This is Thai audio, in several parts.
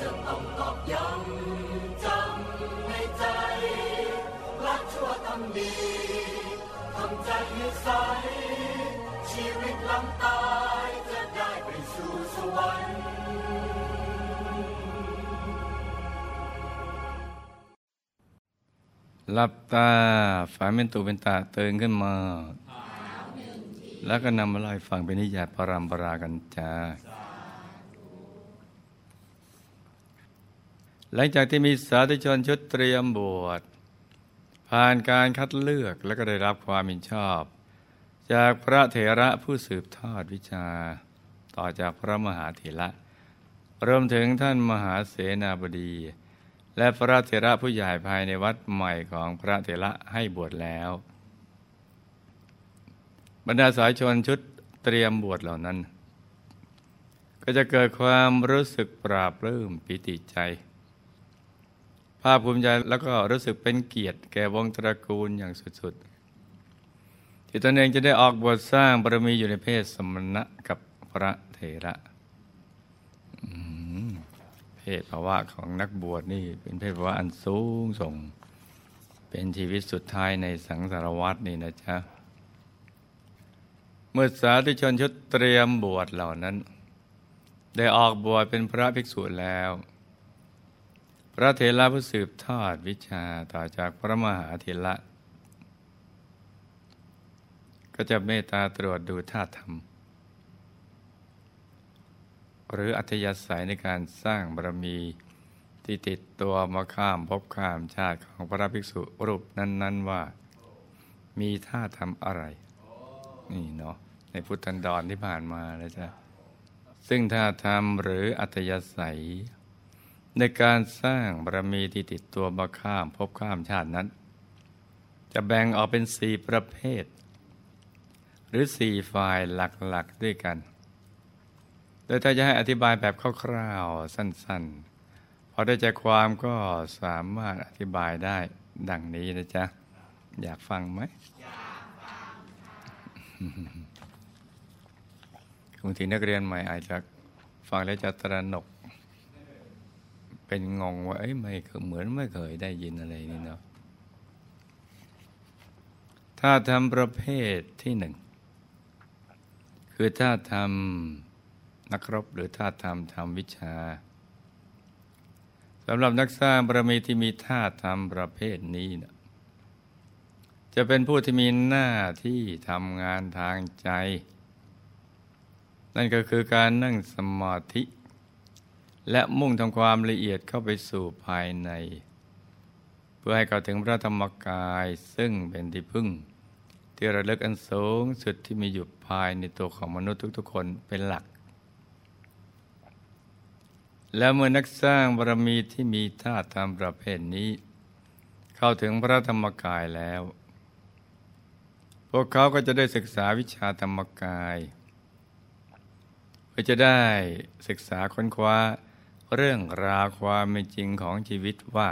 จะต้องตอกย้ำจำในใจละชั่วทำดีทำใจให้ใส ชีวิตหลังตายจะได้ไปสู่สวรรค์หลับตา ฝันเป็นตุเป็นตาเตื่นขึ้นมา แล้วก็นำมาเล่าให้ฟังเป็นนิยายปรามปรากันจ้าหลังจากที่มีสาธุชนชุดเตรียมบวชผ่านการคัดเลือกและก็ได้รับความเห็นชอบ จากพระเถระผู้สืบทอดวิชา ต่อจากพระมหาเถระรวมถึงท่านมหาเสนาบดี และพระเถระผู้ใหญ่ภายในวัดใหม่ของพระเถระให้บวชแล้ว บรรดาสายชนชุดเตรียมบวชเหล่านั้น ก็จะเกิดความรู้สึกปราบรื้มปิติใจ ภาคภูมิใจแล้วก็รู้สึกเป็นเกียรติแก่วงตระกูลอย่างสุดๆ ที่ตนเองจะได้ออกบวชสร้างบารมีอยู่ในเพศสมณะกับพระเถระเพศภาวะของนักบวชนี่เป็นเพศภาวะอันสูงส่ง เป็นชีวิตสุดท้ายในสังสารวัตรนี่นะจ๊ะ มื่อสาธุชนชุดเตรียมบวชเหล่านั้น ได้ออกบวชเป็นพระภิกษุแล้ว พระเถระผู้สืบทอดวิชาต่อจากพระมหาเถระก็จะเมตตาตรวจดูธาธรรม หรืออัธยาศัยในการสร้างบารมีที่ติดตัวมาข้ามภพข้ามชาติของพระภิกษุรูปนั้น ๆ ว่า มีท่าทำอะไร นี่เนาะ ในพุทธันดรที่ผ่านมาแล้วจ้ะซึ่งท่าทำหรืออัธยาศัย ในการสร้างบารมีที่ติดตัวมาข้ามภพข้ามชาตินั้น จะแบ่งออกเป็นสี่ประเภท หรือสี่ฝ่ายหลักๆด้วยกัน โดยถ้าจะให้อธิบายแบบคร่าวๆสั้นๆ พอได้ใจความก็สามารถอธิบายได้ดังนี้นะจ๊ะ อยากฟังไหม บางทีนักเรียนใหม่อาจจะฟังแล้วจะตระหนก เป็นงงว่าเอ้ยไม่เหมือนไม่เคยได้ยินอะไรนี่เนาะถ้าทำประเภทที่หนึ่ง คือถ้าทำนักรบหรือถ้าทำทำวิชาสำหรับนักสร้างบารมีที่มีท่าทำประเภทนี้นะจะเป็นผู้ที่มีหน้าที่ทำงานทางใจ นั่นก็คือการนั่งสมาธิ และมุ่งทำความละเอียดเข้าไปสู่ภายใน เพื่อให้เข้าถึงพระธรรมกายซึ่งเป็นที่พึ่ง ที่ระลึกอันสูงสุดที่มีอยู่ภายในตัวของมนุษย์ทุกๆคนเป็นหลัก และเมื่อนักสร้างบารมีที่มีท่าทำประเภทนี้ เข้าถึงพระธรรมกายแล้ว พวกเขาก็จะได้ศึกษาวิชาธรรมกาย พื่อจะได้ศึกษาค้นคว้าเรื่องราวความเป็นจริงของชีวิตว่า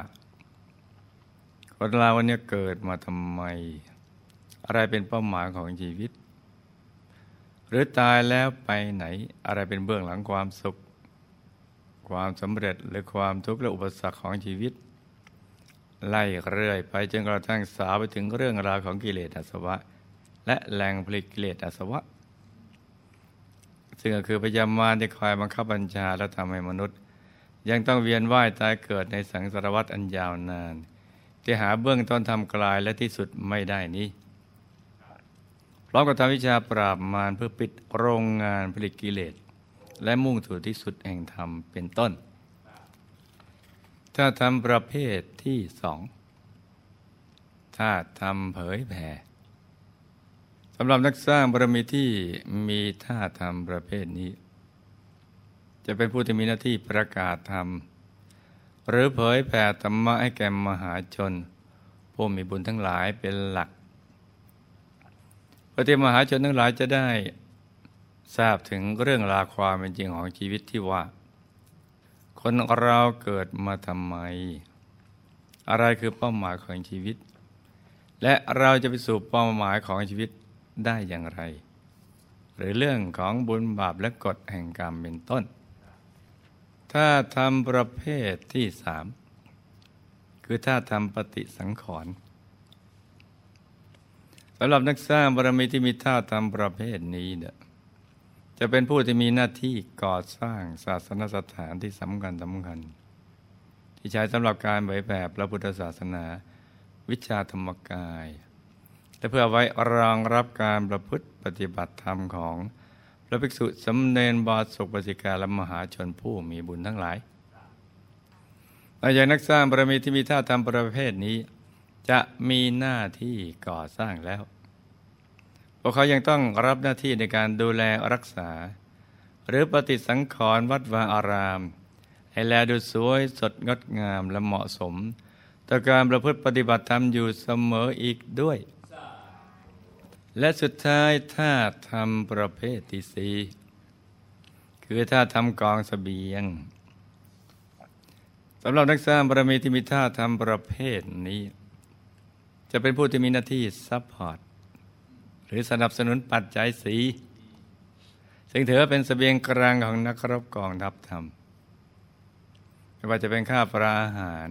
คนเราเนี่ยเกิดมาทำไม อะไรเป็นเป้าหมายของชีวิต หรือตายแล้วไปไหนอะไรเป็นเบื้องหลังความสุข ความสำเร็จหรือความทุกข์และอุปสรรคของชีวิต ไล่เรื่อยไปจนกระทั่งสาวไปถึงเรื่องราวของกิเลสอาสวะ และแหล่งผลิตกิเลสอาสวะ ซึ่งก็คือพยามารที่คอยบังคับบัญชาและทำให้มนุษย์ ยังต้องเวียนว่ายตายเกิดในสังสารวัฏอันยาวนาน ที่หาเบื้องต้นทำกลายและที่สุดไม่ได้นี้พร้อมกับทำวิชาปราบมารเพื่อปิดโรงงานผลิตกิเลส และมุ่งสู่ที่สุดแห่งธรรมเป็นต้น ถ้าทำประเภทที่สองถ้าทำเผยแผ่ สำหรับนักสร้างบารมีที่มีท่าทำประเภทนี้ จะเป็นผู้ที่มีหน้าที่ประกาศธรรม หรือเผยแผ่ธรรมะให้แก่มหาชน ผู้มีบุญทั้งหลายเป็นหลักเพื่อที่มหาชนทั้งหลายจะได้ทราบถึงเรื่องราวความเป็นจริงของชีวิตที่ว่า คนเราเกิดมาทำไม อะไรคือเป้าหมายของชีวิต และเราจะไปสู่เป้าหมายของชีวิต ได้อย่างไร หรือเรื่องของบุญบาปและกฎแห่งกรรมเป็นต้น ถ้าทำประเภทที่สามคือถ้าทำปฏิสังขรณ์สำหรับนักสร้างบารมีที่มีท่าทำประเภทนี้เนี่ยจะเป็นผู้ที่มีหน้าที่ก่อสร้างศาสนสถานที่สำคัญสำคัญ ที่ใช้สำหรับการเผยแผ่พระพุทธศาสนา วิชาธรรมกาย และเพื่อไว้รองรับการประพฤติปฏิบัติธรรมของพระภิกษุสำเนนบาสุปสิกาและมหาชนผู้มีบุญทั้งหลายอาอย่างนักสร้างบารมีที่มีท่าทำประเภทนี้ จะมีหน้าที่ก่อสร้างแล้ว พวกเขายังต้องรับหน้าที่ในการดูแลรักษา หรือปฏิสังขรณ์วัดวาอาราม ให้แลดูสวยสดงดงามและเหมาะสม ต่อการประพฤติปฏิบัติธรรมอยู่เสมออีกด้วย และสุดท้ายถ้าทำประเภทที่สี่คือถ้าทำกองเสบียงสำหรับนักสร้างบารมีที่มีท่าทำประเภทนี้ จะเป็นผู้ที่มีหน้าที่ support หรือสนับสนุนปัจจัยสี่ซึ่งถือเป็นเสบียงกลางของนักรบกองทัพธรรมไม่ว่าจะเป็นค่าปลาอาหาร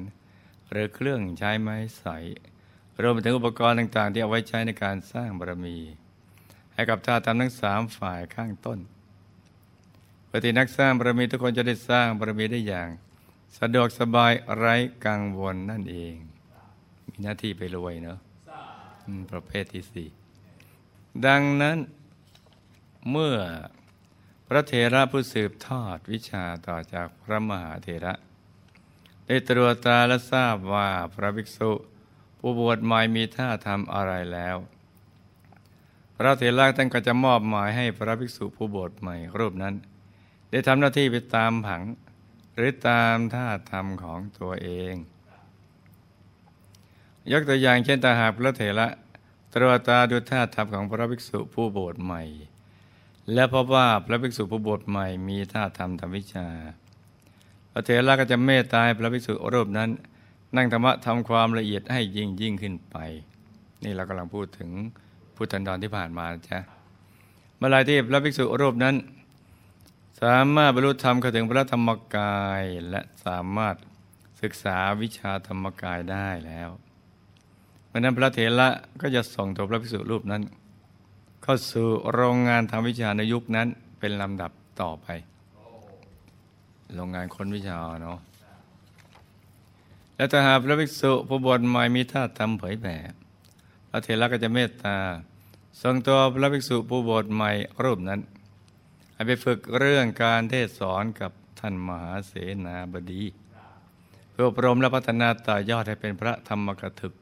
หรือเครื่องใช้ไม้สอย รวมไปถึงอุปกรณ์ต่าง ๆ ที่เอาไว้ใช้ในการสร้างบารมี ให้กับท่าทำทั้งสามฝ่ายข้างต้นปฏินักสร้างบารมีทุกคนจะได้สร้างบารมีได้อย่าง สะดวกสบายไร้กังวลนั่นเอง มีหน้าที่ไปรวยเนาะประเภทที่สี่ดังนั้นเมื่อพระเถระผู้สืบทอดวิชาต่อจากพระมหาเถระ ได้ตรวจตาและทราบว่าพระภิกษุ ผู้บวชใหม่มีท่าทำอะไรแล้ว พระเถระท่านก็จะมอบหมายให้พระภิกษุผู้บวชใหม่รูปนั้น ได้ทำหน้าที่ไปตามผัง หรือตามท่าทำของตัวเอง ยกตัวอย่างเช่นตาหากพระเถระตรวจตาดูท่าทำของพระภิกษุผู้บวชใหม่ และพบว่าพระภิกษุผู้บวชใหม่มีท่าทำทำวิชาพระเถระก็จะเมตตาพระภิกษุรูปนั้น นั่งธรรมะทำความละเอียดให้ยิ่งยิ่งขึ้นไป นี่เรากำลังพูดถึงพุทธันดรที่ผ่านมาจ้ะเมื่อไรที่พระภิกษุรูปนั้น สามารถบรรลุธรรมเข้าถึงพระธรรมกายและสามารถศึกษาวิชาธรรมกายได้แล้วราะนั้นพระเถระก็จะส่งตัวพระภิกษุรูปนั้น เข้าสู่โรงงานทำวิชาในยุคนั้นเป็นลำดับต่อไป โรงงานคนวิชาเนาะ และถ้าหากพระภิกษุผู้บวชใหม่มีท่าทำเผยแผ่พระเถระก็จะเมตตาส่งตัวพระภิกษุผู้บวชใหม่รูปนั้นให้ไปฝึกเรื่องการเทศสอนกับท่านมหาเสนาบดี เพื่ออบรมและพัฒนาต่อยอดให้เป็นพระธรรมกถึก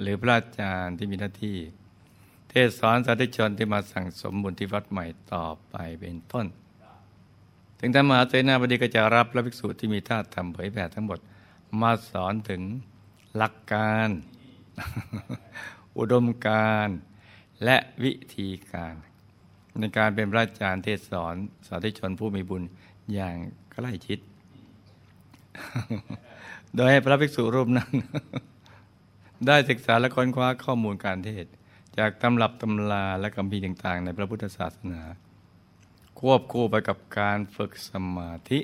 หรือพระอาจารย์ที่มีหน้าที่ เทศสอนสาธุชนที่มาสั่งสมบุญที่วัดใหม่ต่อไปเป็นต้น ถึงท่านมหาเสนาบดีก็จะรับพระภิกษุที่มีท่าทำเผยแผ่ทั้งหมด มาสอนถึงหลักการ อุดมการและวิธีการ ในการเป็นพระอาจารย์เทศสอนสาธุชนผู้มีบุญอย่างใกล้ชิด โดยให้พระภิกษุรูปนั้น ได้ศึกษาและค้นคว้าข้อมูลการเทศ จากตำรับตำราและคำพีต่าง ๆ ในพระพุทธศาสนา ควบคู่ไปกับการฝึกสมาธิ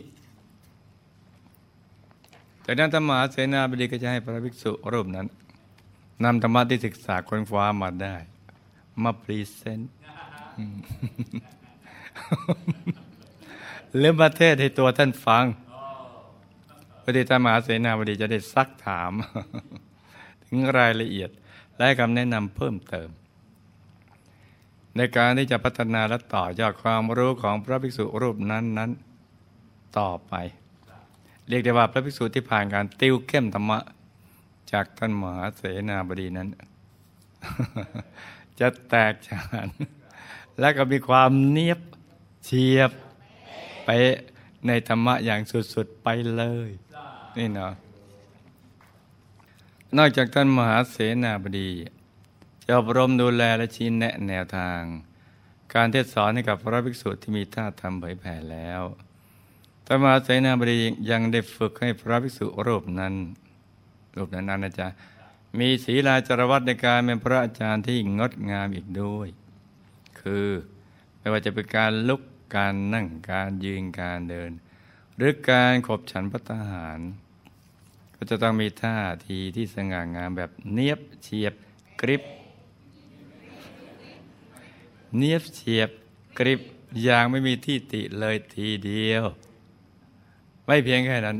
จากนั้นธรรมหาเสนาบดีก็จะให้พระภิกษุรูปนั้นนำธรรมะที่ศึกษาค้นคว้ามาได้ มาพรีเซนต์หรือมาเทศให้ตัวท่านฟังพอดีธรรมหาเสนาบดีจะได้ซักถาม ถึงรายละเอียด และคำแนะนำเพิ่มเติม ในการที่จะพัฒนาและต่อยอดความรู้ของพระภิกษุรูปนั้นนั้นต่อไป เรียกได้ว่าพระภิกษุที่ผ่านการติวเข้มธรรมะ จากท่านมหาเสนาบดีนั้น จะแตกฉานและก็มีความเนียบเฉียบไปในธรรมะอย่างสุด ๆ ไปเลย นี่เนาะนอกจากท่านมหาเสนาบดี จะอบรมดูแลและชี้แนะแนวทาง การเทศสอนให้กับพระภิกษุที่มีท่าทำเผยแผ่แล้ว ท่มาเสนาบดียังได้ฝึกให้พระภิกษุรูปนั้น รูปนั้นนะจ๊ะมีศีลาจารวัตในการเป็นพระอาจารย์ที่งดงามอีกด้วย คือไม่ว่าจะเป็นการลุกการนั่งการยืนการเดิน หรือการขบฉันพัตหาร ก็จะต้องมีท่าทีที่สง่างามแบบเนียบเฉียบกริบ เนียบเฉียบกริบอย่างไม่มีที่ติเลยทีเดียว ไม่เพียงแค่นั้น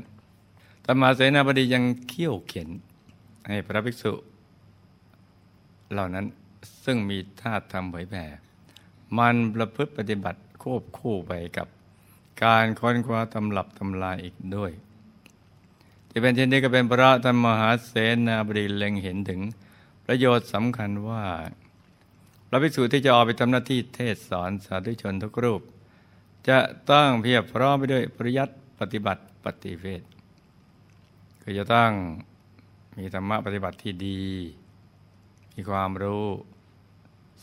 ตมาเสนาบดียังเขี่ยวเข็น ให้พระภิกษุ เหล่านั้นซึ่งมีท่าทำเผยแผ่ มันประพฤติปฏิบัติควบคู่ไปกับ การค้นคว้าตำรับตำลาอีกด้วยที่เป็นเช่นนี้ก็เป็นพระธรรมหาเสนาบดีเล็งเห็นถึงประโยชน์สำคัญว่า พระภิกษุที่จะออกไปทำหน้าที่เทศสอนสาธุชนทุกรูป จะต้องเพียบพร้อมไปด้วยปริยัติ ปฏิบัติปฏิเวทคือจะต้องมีธรรมะปฏิบัติที่ดี มีความรู้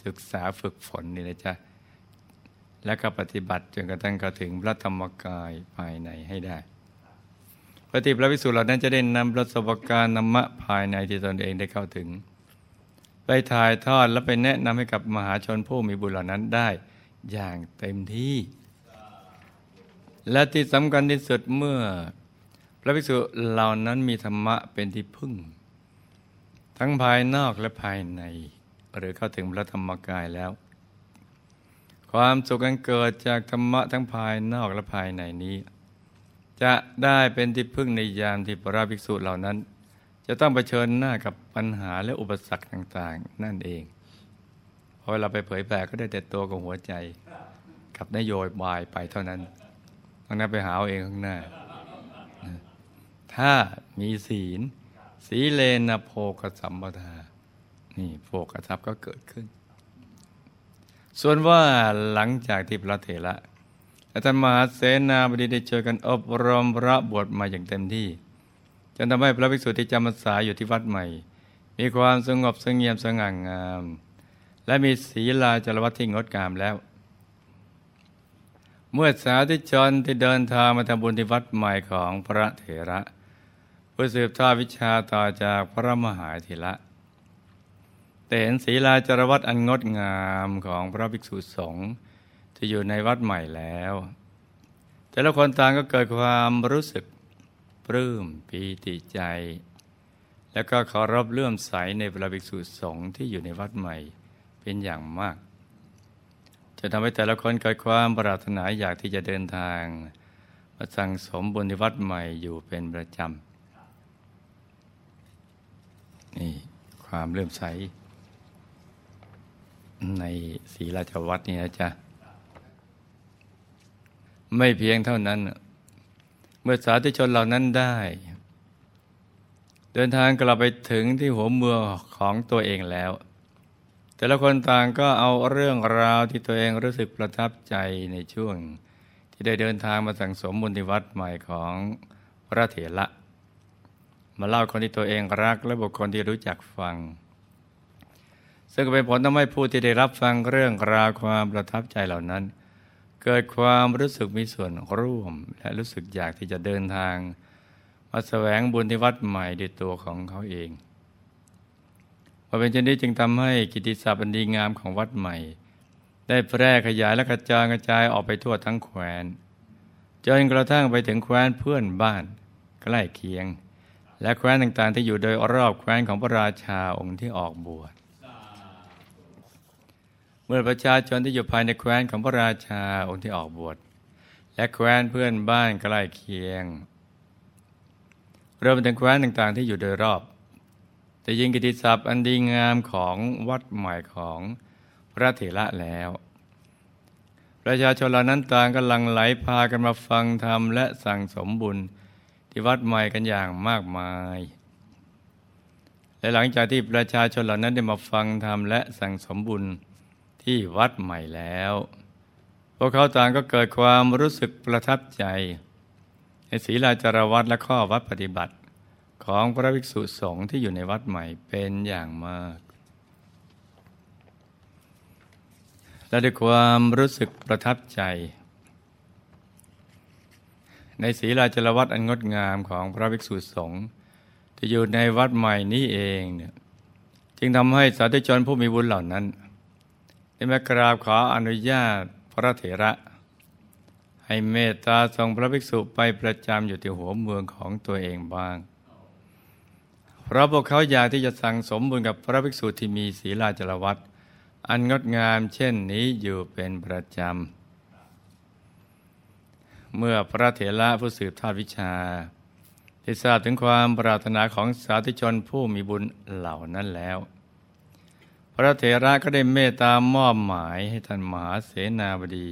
ศึกษาฝึกฝนนี่นะจ๊ะ และก็ปฏิบัติจนกระทั่งเข้าถึงพระธรรมกายภายในให้ได้ ปฏิพระวิสุทธิ์เหล่านั้นจะได้นำประสบการณ์ธรรมะภายในที่ตนเองได้เข้าถึง ไปถ่ายทอดและไปแนะนำให้กับมหาชนผู้มีบุญเหล่านั้นได้อย่างเต็มที่ และที่สำคัญที่สุดเมื่อ พระภิกษุเหล่านั้นมีธรรมะเป็นที่พึ่ง ทั้งภายนอกและภายใน หรือเข้าถึงพระธรรมกายแล้ว ความสุขอันเกิดจากธรรมะทั้งภายนอกและภายในนี้ จะได้เป็นที่พึ่งในยามที่พระภิกษุเหล่านั้น จะต้องเผชิญหน้ากับปัญหาและอุปสรรคต่างๆ นั่นเองพอเราไปเผยแผ่ก็ได้แต่ตัวกับหัวใจ กับนโยบายไปเท่านั้น องนั้นไปหาเอาเองข้างหน้า ถ้ามีศีล สีเลนะโพกสัมปทา นี่โภกทรัพย์ก็เกิดขึ้น ส่วนว่าหลังจากที่พระเถระและท่านมหาเสนาบดีได้ช่วยกันอบรมพระบวชมาอย่างเต็มที่จนทำให้พระภิกษุที่จำพรรษาอยู่ที่วัดใหม่ มีความสงบสงเงียมสง่างาม และมีศีลาจารวัตที่งดงามแล้ว เมื่อสาธุชนที่เดินทางมาทำบุญที่วัดใหม่ของพระเถระเพื่อสืบทอดวิชาต่อจากพระมหาเถระแต่เห็นศีลาจารวัตอันงดงามของพระภิกษุสงฆ์ที่อยู่ในวัดใหม่แล้ว แต่ละคนต่างก็เกิดความรู้สึกปลื้มปีติใจ แล้วก็เคารพเลื่อมใสในพระภิกษุสงฆ์ที่อยู่ในวัดใหม่เป็นอย่างมาก จะทำให้แต่ละคนเกิดความปรารถนาอยากที่จะเดินทางมาสั่งสมบุญที่วัดใหม่อยู่เป็นประจำนี่ความเลื่อมใส ในศรีราชวัตรนี่นะจ๊ะ ไม่เพียงเท่านั้น เมื่อสาธุชนเหล่านั้นได้ เดินทางกลับไปถึงที่หัวเมืองของตัวเองแล้ว แต่ละคนต่างก็เอาเรื่องราวที่ตัวเองรู้สึกประทับใจในช่วง ที่ได้เดินทางมาสั่งสมบุญที่วัดใหม่ของพระเถระมาเล่าคนที่ตัวเองรักและบุคคลที่รู้จักฟัง ซึ่งเป็นผลทำให้ผู้ที่ได้รับฟังเรื่องราวความประทับใจเหล่านั้น เกิดความรู้สึกมีส่วนร่วม และรู้สึกอยากที่จะเดินทาง มาแสวงบุญที่วัดใหม่ด้วยตัวของเขาเอง พอเป็นเช่นนี้จึงทำให้กิติศัพท์อันดีงามของวัดใหม่ ได้แพร่ขยายและกระจายกระจายออกไปทั่วทั้งแคว้นจนกระทั่งไปถึงแคว้นเพื่อนบ้าน ใกล้เคียง และแคว้นต่างๆ ที่อยู่โดยรอบแคว้นของพระราชาองค์ที่ออกบวชเมื่อประชาชนที่อยู่ภายในแคว้นของพระราชาองค์ที่ออกบวชและแคว้นเพื่อนบ้านใกล้เคียงเริ่มถึงแคว้นต่างๆ ที่อยู่โดยรอบ แต่ยิงกิติศัพท์อันดีงามของวัดใหม่ของพระเถระแล้ว ประชาชนเหล่านั้นต่างกำลังไหลพากันมาฟังธรรมและสั่งสมบุญที่วัดใหม่กันอย่างมากมาย และหลังจากที่ประชาชนเหล่านั้นได้มาฟังธรรมและสั่งสมบุญที่วัดใหม่แล้ว พวกเขาต่างก็เกิดความรู้สึกประทับใจ ในศีลาจารวัดและข้อวัดปฏิบัติ ของพระภิกษุสงฆ์ที่อยู่ในวัดใหม่เป็นอย่างมาก และด้วยความรู้สึกประทับใจ ในศีลาจรวัดอันงดงามของพระภิกษุสงฆ์ที่อยู่ในวัดใหม่นี้เองเนี่ยจึงทำให้สาธุชนผู้มีบุญเหล่านั้นได้มากราบขออนุญาตพระเถระ ให้เมตตาส่งพระภิกษุไปประจำอยู่ที่หัวเมืองของตัวเองบ้าง เพราะพวกเขาอยากที่จะสั่งสมบุญกับพระภิกษุที่มีศีลาจรวัตอันงดงามเช่นนี้อยู่เป็นประจำ เมื่อพระเถระผู้สืบทอดวิชาได้ทราบถึงความปรารถนาของสาธุชนผู้มีบุญเหล่านั้นแล้ว พระเถระก็ได้เมตตามอบหมายให้ท่านมหาเสนาบดี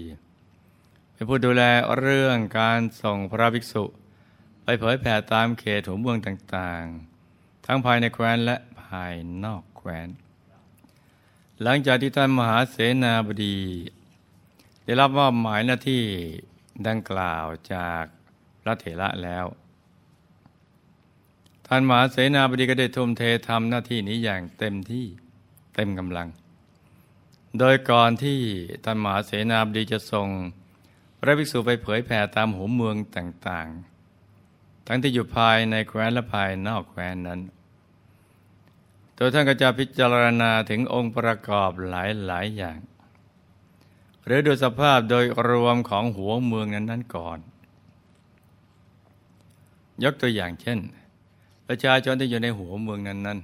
เป็นผู้ดูแลเรื่องการส่งพระภิกษุ ไปเผยแผ่ตามเขตหัวเมืองต่างๆ ทั้งภายในแคว้นและภายนอกแคว้น หลังจากที่ท่านมหาเสนาบดี ได้รับมอบหมายหน้าที่ดังกล่าวจากพระเถระแล้ว ท่านมหาเสนาบดีก็ได้ทุ่มเททำหน้าที่นี้อย่างเต็มที่เต็มกำลัง โดยก่อนที่ท่านมหาเสนาบดีจะส่งพระภิกษุไปเผยแผ่ตามหัวเมืองต่างๆ ทั้งที่อยู่ภายในแคว้นและภายนอกแคว้นนั้น ตัวท่านก็จะพิจารณาถึงองค์ประกอบหลายๆอย่าง หรือดูสภาพโดยรวมของหัวเมืองนั้น ๆ ก่อน ยกตัวอย่างเช่น ประชาชนที่อยู่ในหัวเมืองนั้น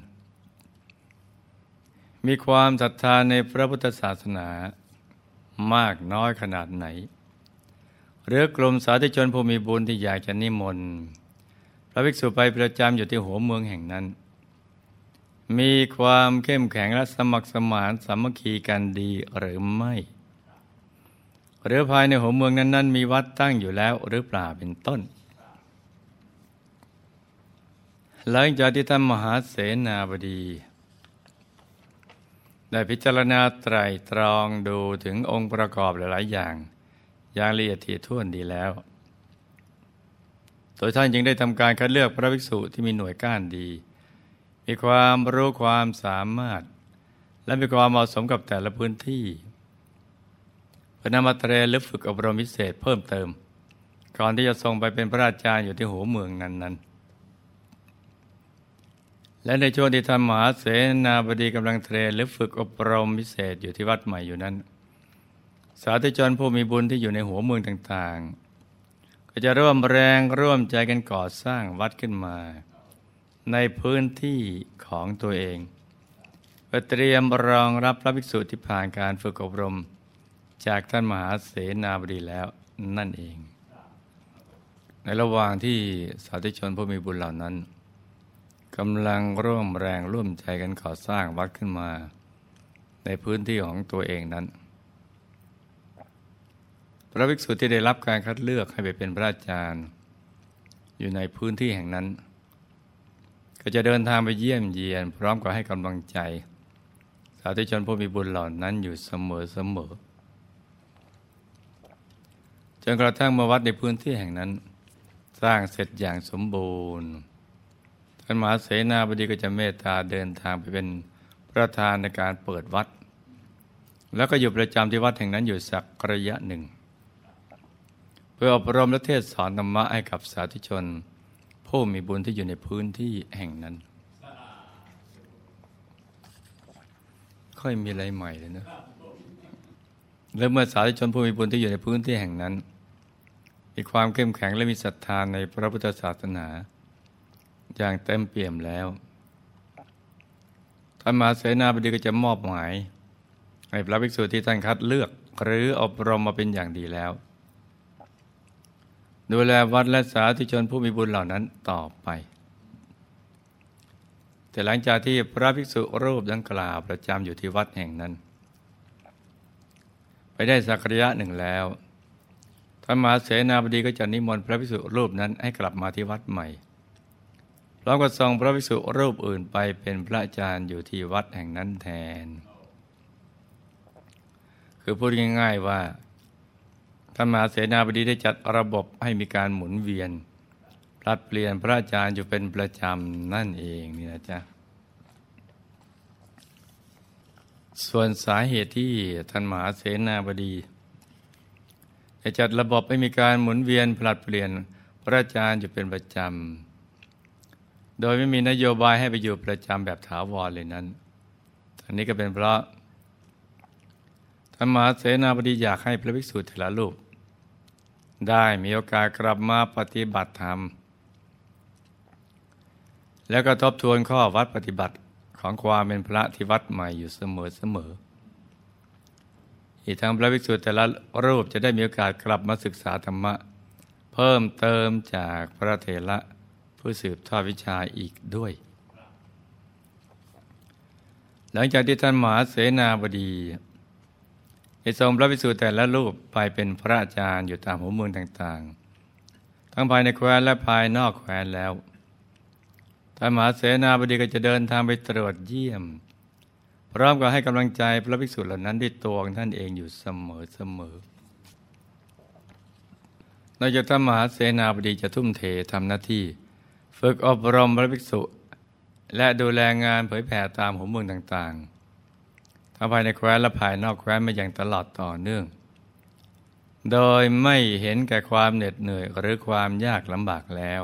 ๆ มีความศรัทธาในพระพุทธศาสนามากน้อยขนาดไหน หรือกลุ่มสาธุชนผู้มีบุญที่อยากจะนิมนต์พระภิกษุไปประจำอยู่ที่หัวเมืองแห่งนั้น มีความเข้มแข็งและสมัครสมานสามัคคีกันดีหรือไม่ หรือภายในหัวเมืองนั้น ๆ มีวัดตั้งอยู่แล้วหรือเปล่าเป็นต้น หลังจากที่ท่านมหาเสนาบดี ได้พิจารณาไตรตรองดูถึงองค์ประกอบหลาย ๆ อย่าง อย่างละเอียดถี่ถ้วนดีแล้ว โดยท่านจึงได้ทำการคัดเลือกพระภิกษุที่มีหน่วยก้านดี มีความรู้ความสามารถ และมีความเหมาะสมกับแต่ละพื้นที่เพื่อนำมาเทรนหรือฝึกอบรมพิเศษเพิ่มเติม ก่อนที่จะส่งไปเป็นพระราชาอยู่ที่หัวเมืองนั้นๆ และในช่วงที่ท่านมหาเสนาบดีกำลังเทรนหรือฝึกอบรมพิเศษอยู่ที่วัดใหม่อยู่นั้น สาธุชนผู้มีบุญที่อยู่ในหัวเมืองต่างๆ ก็จะร่วมแรงร่วมใจกันก่อสร้างวัดขึ้นมา ในพื้นที่ของตัวเองเพื่อเตรียมรองรับพระภิกษุที่ผ่านการฝึกอบรม จากท่านมหาเสนาบดีแล้วนั่นเอง ในระหว่างที่สาธุชนผู้มีบุญเหล่านั้นกำลังร่วมแรงร่วมใจกันก่อสร้างวัดขึ้นมา ในพื้นที่ของตัวเองนั้น พระภิกษุที่ได้รับการคัดเลือกให้ไปเป็นพระอาจารย์ อยู่ในพื้นที่แห่งนั้น ก็จะเดินทางไปเยี่ยมเยียน พร้อมกับให้กำลังใจ สาธุชนผู้มีบุญเหล่านั้นอยู่เสมอเสมอจนกระทั่งมาวัดในพื้นที่แห่งนั้น สร้างเสร็จอย่างสมบูรณ์ท่านมหาเสนาบดีก็จะเมตตาเดินทางไปเป็นประธานในการเปิดวัด แล้วก็อยู่ประจำที่วัดแห่งนั้นอยู่สักระยะหนึ่ง เพื่ออบรมและเทศสอนธรรมะให้กับสาธุชน ผู้มีบุญที่อยู่ในพื้นที่แห่งนั้น ค่อยมีอะไรใหม่เลยนะแล้วเมื่อสาธุชนผู้มีบุญที่อยู่ในพื้นที่แห่งนั้น มีความเข้มแข็งและมีศรัทธาในพระพุทธศาสนา อย่างเต็มเปี่ยมแล้วท่านมหาเสนาบดีก็จะมอบหมายให้พระภิกษุที่ท่านคัดเลือก หรืออบรมมาเป็นอย่างดีแล้ว ดูแลวัดและสาธุชนผู้มีบุญเหล่านั้นต่อไป แต่หลังจากที่พระภิกษุรูปดังกล่าวประจำอยู่ที่วัดแห่งนั้น ไปได้สักระยะหนึ่งแล้วท่านมหาเสนาบดีก็จะนิมนต์พระภิกษุรูปนั้นให้กลับมาที่วัดใหม่ร้อมกับทรงพระภิกษุรูปอื่นไปเป็นพระอาจารย์อยู่ที่วัดแห่งนั้นแทน คือพูดง่าย ๆว่า ท่านมหาเสนาบดีได้จัดระบบให้มีการหมุนเวียนพลัดเปลี่ยนพระอาจารย์อยู่เป็นประจำนั่นเองนี่นะจ๊ะส่วนสาเหตุที่ท่านมหาเสนาบดีจะจัดระบบให้มีการหมุนเวียนผลัดเปลี่ยนพระอาจารย์อยู่เป็นประจำ โดยไม่มีนโยบายให้ไปอยู่ประจำแบบถาวรเลยนั้นอันนี้ก็เป็นเพราะท่านมหาเสนาบดีอยากให้พระภิกษุแต่ละรูป ได้มีโอกาสกลับมาปฏิบัติธรรม แล้วก็ทบทวนข้อวัดปฏิบัติของความเป็นพระที่วัดใหม่อยู่เสมอเสมอ อีกทั้งพระภิกษุแต่ละรูปจะได้มีโอกาสกลับมาศึกษาธรรมะ เพิ่มเติมจากพระเถระผู้สืบทอดวิชาอีกด้วย หลังจากที่ท่านมหาเสนาบดี ได้ทรงพระภิกษุแต่ละรูปไปเป็นพระอาจารย์อยู่ตามหัวเมืองต่างๆ ทั้งภายในแคว้นและภายนอกแคว้นแล้วท่านมหาเสนาบดีก็จะเดินทางไปตรวจเยี่ยม พร้อมกับให้กำลังใจพระภิกษุเหล่านั้นด้วยตัวของท่านเองอยู่เสมอเสมอนอกจากท่านมหาเสนาบดีจะทุ่มเททำหน้าที่ ฝึกอบรมพระภิกษุ และดูแลงานเผยแผ่ตามหัวเมืองต่างๆ ทั้งภายในแคว้นและภายนอกแคว้นมาอย่างตลอดต่อเนื่อง โดยไม่เห็นแก่ความเหน็ดเหนื่อยหรือความยากลำบากแล้ว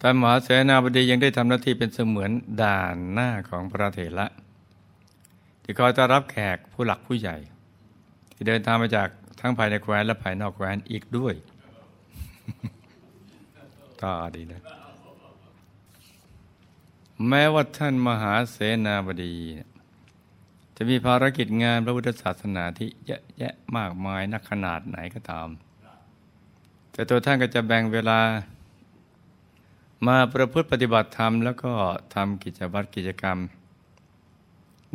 ท่านมหาเสนาบดียังได้ทำหน้าที่เป็นเสมือนด่านหน้าของพระเถระที่คอยต้อนรับแขกผู้หลักผู้ใหญ่ ที่เดินทางมาจากทั้งภายในแคว้นและภายนอกแคว้นอีกด้วยต่อดีนะ แม้ว่าท่านมหาเสนาบดี จะมีภารกิจงานพระพุทธศาสนาที่เยอะแยะมากมายนักขนาดไหนก็ตาม แต่ตัวท่านก็จะแบ่งเวลามาประพฤติปฏิบัติธรรม แล้วก็ทำกิจวัตรกิจกรรม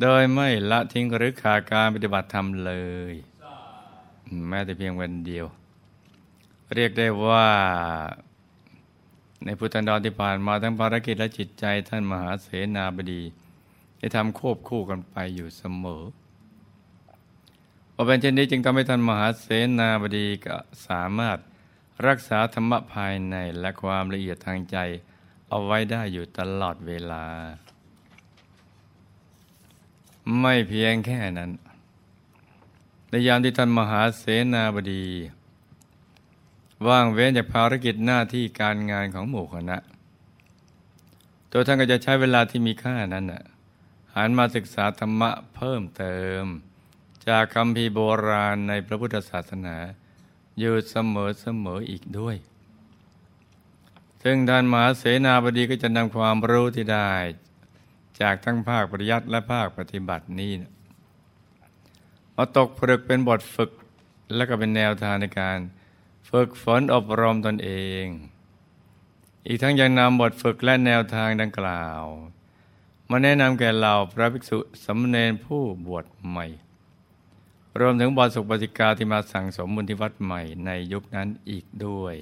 โดยไม่ละทิ้งหรือขาดการปฏิบัติธรรมเลย แม้แต่เพียงวันเดียว เรียกได้ว่า ในพุทธันดรที่ผ่านมาทั้งภารกิจและจิตใจท่านมหาเสนาบดี ได้ทำควบคู่กันไปอยู่เสมอพอเป็นเช่นนี้จึงทำให้ท่านมหาเสนาบดีก็สามารถรักษาธรรมะภายในและความละเอียดทางใจ เอาไว้ได้อยู่ตลอดเวลา ไม่เพียงแค่นั้นในยามที่ท่านมหาเสนาบดี ว่างเว้นจากภารกิจหน้าที่การงานของหมู่คณะ ตัวท่านก็จะใช้เวลาที่มีค่านั้นหันมาศึกษาธรรมะเพิ่มเติม จากคำพีโบราณในพระพุทธศาสนา อยู่เสมอเสมออีกด้วย ซึ่งท่านมหาเสนาบดีก็จะนำความรู้ที่ได้ จากทั้งภาคปริยัติและภาคปฏิบัตินี้มาตกผลึกเป็นบทฝึกและก็เป็นแนวทางในการ ฝึกฝนอบรมตนเอง อีกทั้งยังนำบทฝึกและแนวทางดังกล่าว มาแนะนำแก่เราพระภิกษุสมณเณรผู้บวชใหม่ รวมถึงบทสุปฏิกาที่มาสั่งสมบุญที่วัดใหม่ในยุคนั้นอีกด้วย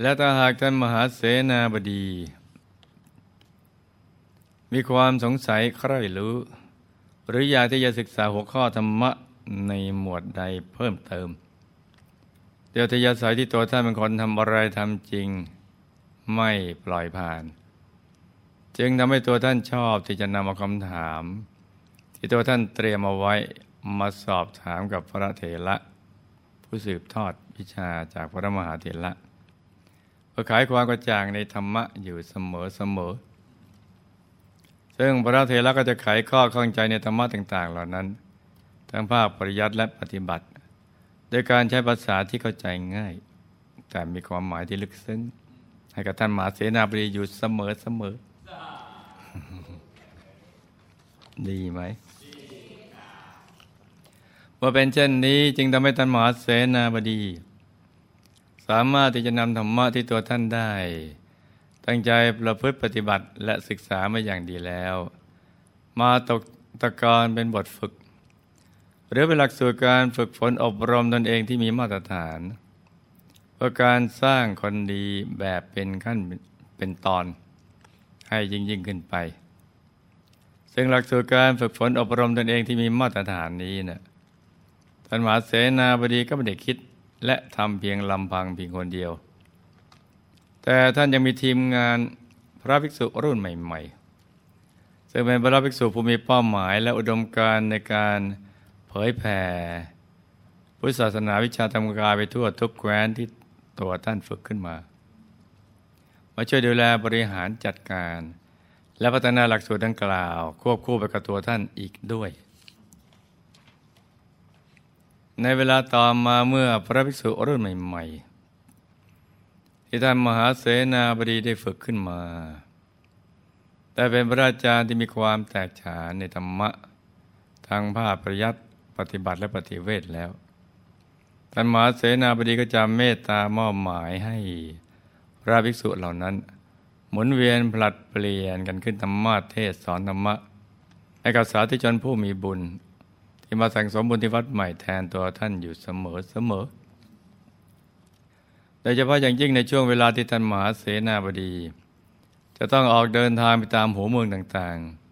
และถ้าหากท่านมหาเสนาบดี มีความสงสัยใครรู้ หรืออยากที่จะศึกษาหัวข้อธรรมะ ในหมวดใดเพิ่มเติมเดียวทยาสายที่ตัวท่านเป็นคนทำอะไรทำจริง ไม่ปล่อยผ่าน จึงทำให้ตัวท่านชอบที่จะนำเอาคำถาม ที่ตัวท่านเตรียมเอาไว้มาสอบถามกับพระเถระ ผู้สืบทอดวิชาจากพระมหาเถระเพื่อขายความกระจ่างในธรรมะอยู่เสมอเสมอซึ่งพระเถระก็จะไขข้อข้องใจในธรรมะต่าง ๆ เหล่านั้น ทั้งภาคปริยัติและปฏิบัติ โดยการใช้ภาษาที่เข้าใจง่าย แต่มีความหมายที่ลึกซึ้ง ให้กับท่านมหาเสนาบดีอยู่เสมอเสมอ ดีไหมเมื่อเป็นเช่นนี้จึงทำให้ท่านมหาเสนาบดี สามารถที่จะนำธรรมะที่ตัวท่านได้ ตั้งใจประพฤติปฏิบัติและศึกษามาอย่างดีแล้ว มาตกตะกอนเป็นบทฝึก หรือเป็นหลักสูตรการฝึกฝนอบรมตนเองที่มีมาตรฐานเพื่อการสร้างคนดีแบบเป็นขั้นเป็นตอน ให้ยิ่งยิ่งขึ้นไป ซึ่งหลักสูตรการฝึกฝนอบรมตนเองที่มีมาตรฐานนี้เนะ่ยท่านมหาเสนาบดีก็ไม่ได้คิดและทำเพียงลำพังเพียงคนเดียว แต่ท่านยังมีทีมงานพระภิกษุรุ่นใหม่ ๆ ซึ่งเป็นพระภิกษุผู้มีเป้าหมายและอุดมการณ์ในการ ยแผ่พุทธศาสนาวิชาธรรมกายไปทั่วทุกแคว้นที่ตัวท่านฝึกขึ้นมา มาช่วยดูแลบริหารจัดการ และพัฒนาหลักสูตรดังกล่าว ควบคู่ไปกับตัวท่านอีกด้วย ในเวลาต่อมาเมื่อพระภิกษุรุ่นใหม่ ๆ ที่ท่านมหาเสนาบดีได้ฝึกขึ้นมา แต่เป็นพระอาจารย์ที่มีความแตกฉานในธรรมะทางภาพประยัติ ปฏิบัติและปฏิเวทแล้วท่านมหาเสนาบดีก็จำเมตตามอบหมายให้พระภิกษุเหล่านั้น หมุนเวียนผลัดเปลี่ยนกันขึ้นธรรมะเทศสอนธรรมะให้กับสาธุชนผู้มีบุญ ที่มาสั่งสมบุญที่วัดใหม่แทนตัวท่านอยู่เสมอเสมอโดยเฉพาะอย่างยิ่งในช่วงเวลาที่ท่านมหาเสนาบดี จะต้องออกเดินทางไปตามหัวเมืองต่างๆ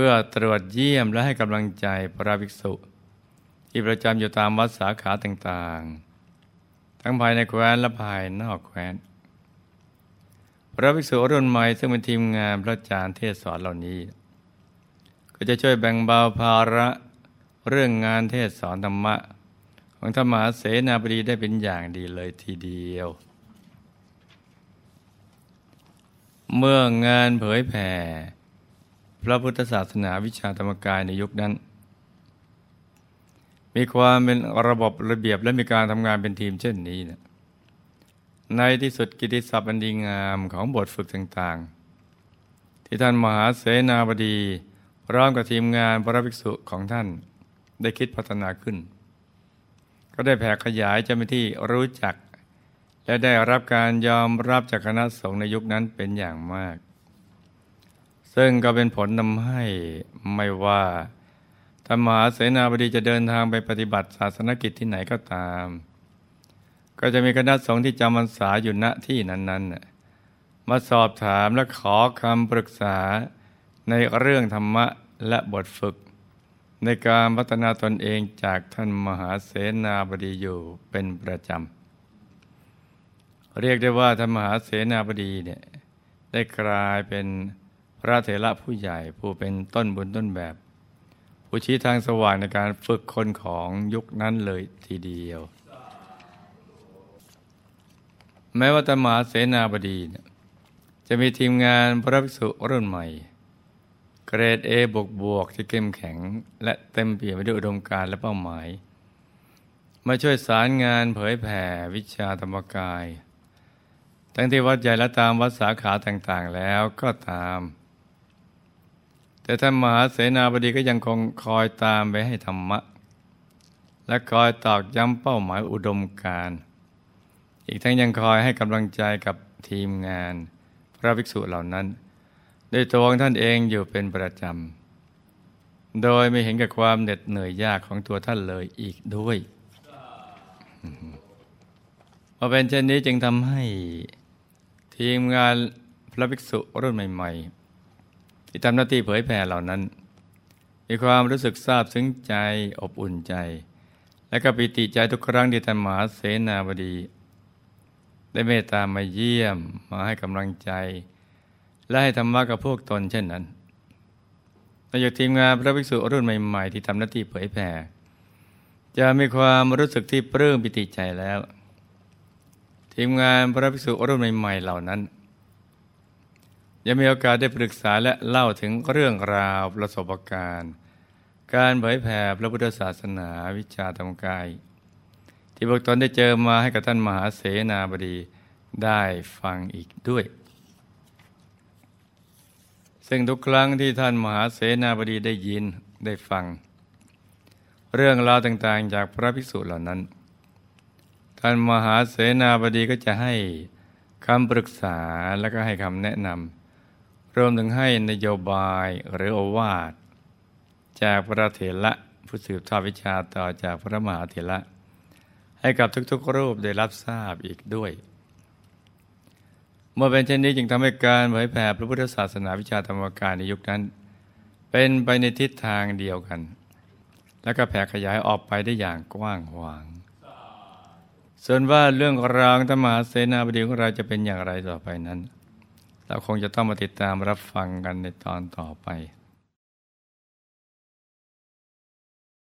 พื่อตรวจเยี่ยมและให้กำลังใจพระภิกษุ ที่ประจำอยู่ตามวัดสาขาต่างๆ ทั้งภายในแคว้นและภายนอกแคว้น พระภิกษุรุ่นใหม่ซึ่งเป็นทีมงานพระอาจารย์เทศสอนเหล่านี้ ก็จะช่วยแบ่งเบาภาระเรื่องงานเทศสอนธรรมะ ของธรรมหาเสนาบดีได้เป็นอย่างดีเลยทีเดียว เมื่องานเผยแผ่ พระพุทธศาสนาวิชาธรรมกายในยุคนั้น มีความเป็นระบบระเบียบและมีการทำงานเป็นทีมเช่นนี้นะในที่สุดกิติศัพท์อันดีงามของบทฝึกต่างๆ ที่ท่านมหาเสนาบดีพร้อมกับทีมงานพระภิกษุของท่านได้คิดพัฒนาขึ้น ก็ได้แผ่ขยายเจำเป็นที่รู้จัก และได้รับการยอมรับจากคณะสงฆ์ในยุคนั้นเป็นอย่างมาก ซึ่งก็เป็นผลนำให้ไม่ว่าธรรมหาเสนาบดีจะเดินทางไปปฏิบัติศาสนกิจที่ไหนก็ตาม ก็จะมีคณะสงฆ์ที่จำพรรษาอยู่ณที่นั้นๆ มาสอบถามและขอคำปรึกษาในเรื่องธรรมะและบทฝึก ในการพัฒนาตนเองจากท่านมหาเสนาบดีอยู่เป็นประจำ เรียกได้ว่าท่านมหาเสนาบดีเนี่ยได้กลายเป็น พระเถระผู้ใหญ่ผู้เป็นต้นบุญต้นแบบ ผู้ชี้ทางสว่างในการฝึกคนของยุคนั้นเลยทีเดียว แม้ว่าตมหาเสนาบดีจะมีทีมงานพระภิกษุรุ่นใหม่ เกรดเอบวกบวกที่เข้มแข็ง และเต็มเปี่ยมไปด้วยอุดมการและเป้าหมาย มาช่วยสารงานเผยแผ่วิชาธรรมกาย ทั้งที่วัดใหญ่และตามวัดสาขาต่างๆแล้วก็ตาม แต่ท่านมหาเสนาบดีก็ยังคงคอยตามไปให้ธรรมะ และคอยตอกย้ำเป้าหมายอุดมการ อีกทั้งยังคอยให้กำลังใจกับทีมงาน พระภิกษุเหล่านั้นด้วยตัวของท่านเองอยู่เป็นประจำ โดยไม่เห็นกับความเหน็ดเหนื่อยยากของตัวท่านเลยอีกด้วยพอเป็นเช่นนี้จึงทำให้ทีมงานพระภิกษุรุ่นใหม่ ๆ ที่ทำหน้าที่เผยแผ่เหล่านั้น มีความรู้สึกซาบซึ้งใจอบอุ่นใจ และก็ปิติใจทุกครั้งที่ท่านมหาเสนาบดี ได้เมตตามาเยี่ยมมาให้กำลังใจ และให้ธรรมะกับพวกตนเช่นนั้นนอยู่ทีมงานพระภิกษุรุ่นใหม่ ๆ ที่ทำหน้าที่เผยแผ่จะมีความรู้สึกที่ปลื้มปิติใจแล้ว ทีมงานพระภิกษุรุ่นใหม่ ๆ เหล่านั้น ยังมีโอกาสได้ปรึกษาและเล่าถึงเรื่องราวประสบการณ์ การเผยแผ่พระพุทธศาสนาวิชาธรรมกาย ที่พวกตนได้เจอมาให้กับท่านมหาเสนาบดีได้ฟังอีกด้วย ซึ่งทุกครั้งที่ท่านมหาเสนาบดีได้ยินได้ฟัง เรื่องราวต่างๆ จากพระภิกษุเหล่านั้น ท่านมหาเสนาบดีก็จะให้คำปรึกษาและก็ให้คำแนะนำ รวมถึงให้นโยบายหรือโอวาท จากพระเถระผู้สืบทอดวิชาต่อจากพระมหาเถระให้กับทุกๆรูปได้รับทราบอีกด้วย เมื่อเป็นเช่นนี้จึงทำให้การเผยแผ่พระพุทธศาสนาวิชาธรรมการในยุคนั้น เป็นไปในทิศทางเดียวกัน และก็แผ่ขยายออกไปได้อย่างกว้างขวาง ส่วนว่าเรื่องราวธรรมาเสนาบดีของเราจะเป็นอย่างไรต่อไปนั้น เราคงจะต้องมาติดตามรับฟังกันในตอนต่อไป